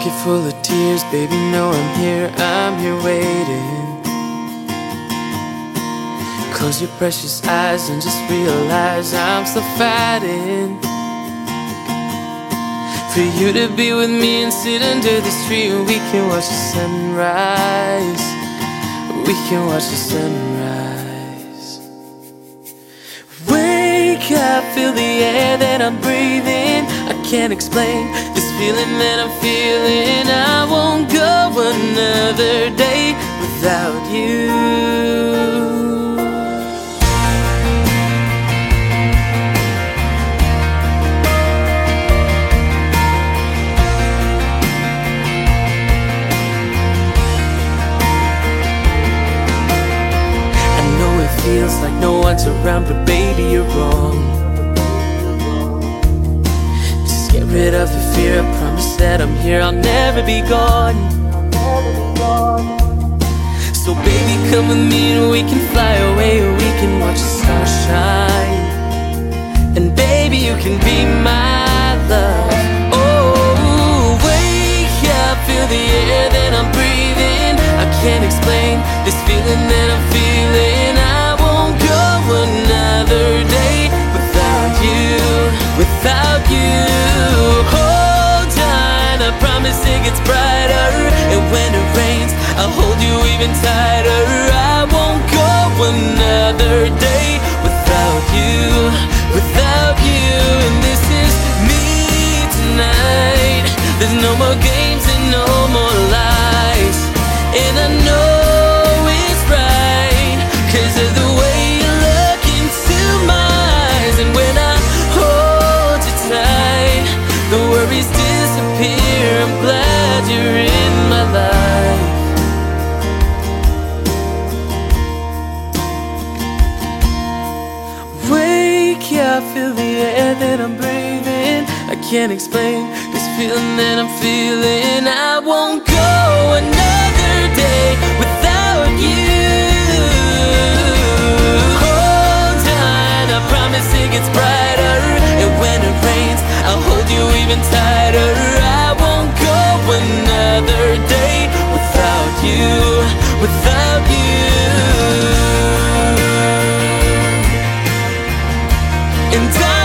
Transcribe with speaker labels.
Speaker 1: pocket full of tears, baby, know I'm here, I'm here waiting. Close your precious eyes and just realize I'm still fighting. For you to be with me and sit under this tree and we can watch the sunrise. We can watch the sunrise. Wake up, feel the air that I'm breathing. Can't explain this feeling that I'm feeling. I won't go another day without you. I know it feels like no one's around, but baby, you're wrong. Get rid of the fear. I promise that I'm here, I'll never be gone. So, baby, come with me and we can fly away, we can watch the stars shine. And, baby, you can be my love. Oh, wake up, feel the air that I'm breathing. I can't explain this feeling that I'm feeling. I won't go another day without you, without you. Promise it gets brighter. And when it rains, I'll hold you even tighter. I won't go another day without you, without you. And this is me tonight. There's no more games you're in my life. Wake up, feel the air that I'm breathing. I can't explain this feeling that I'm feeling. I won't go without you. And I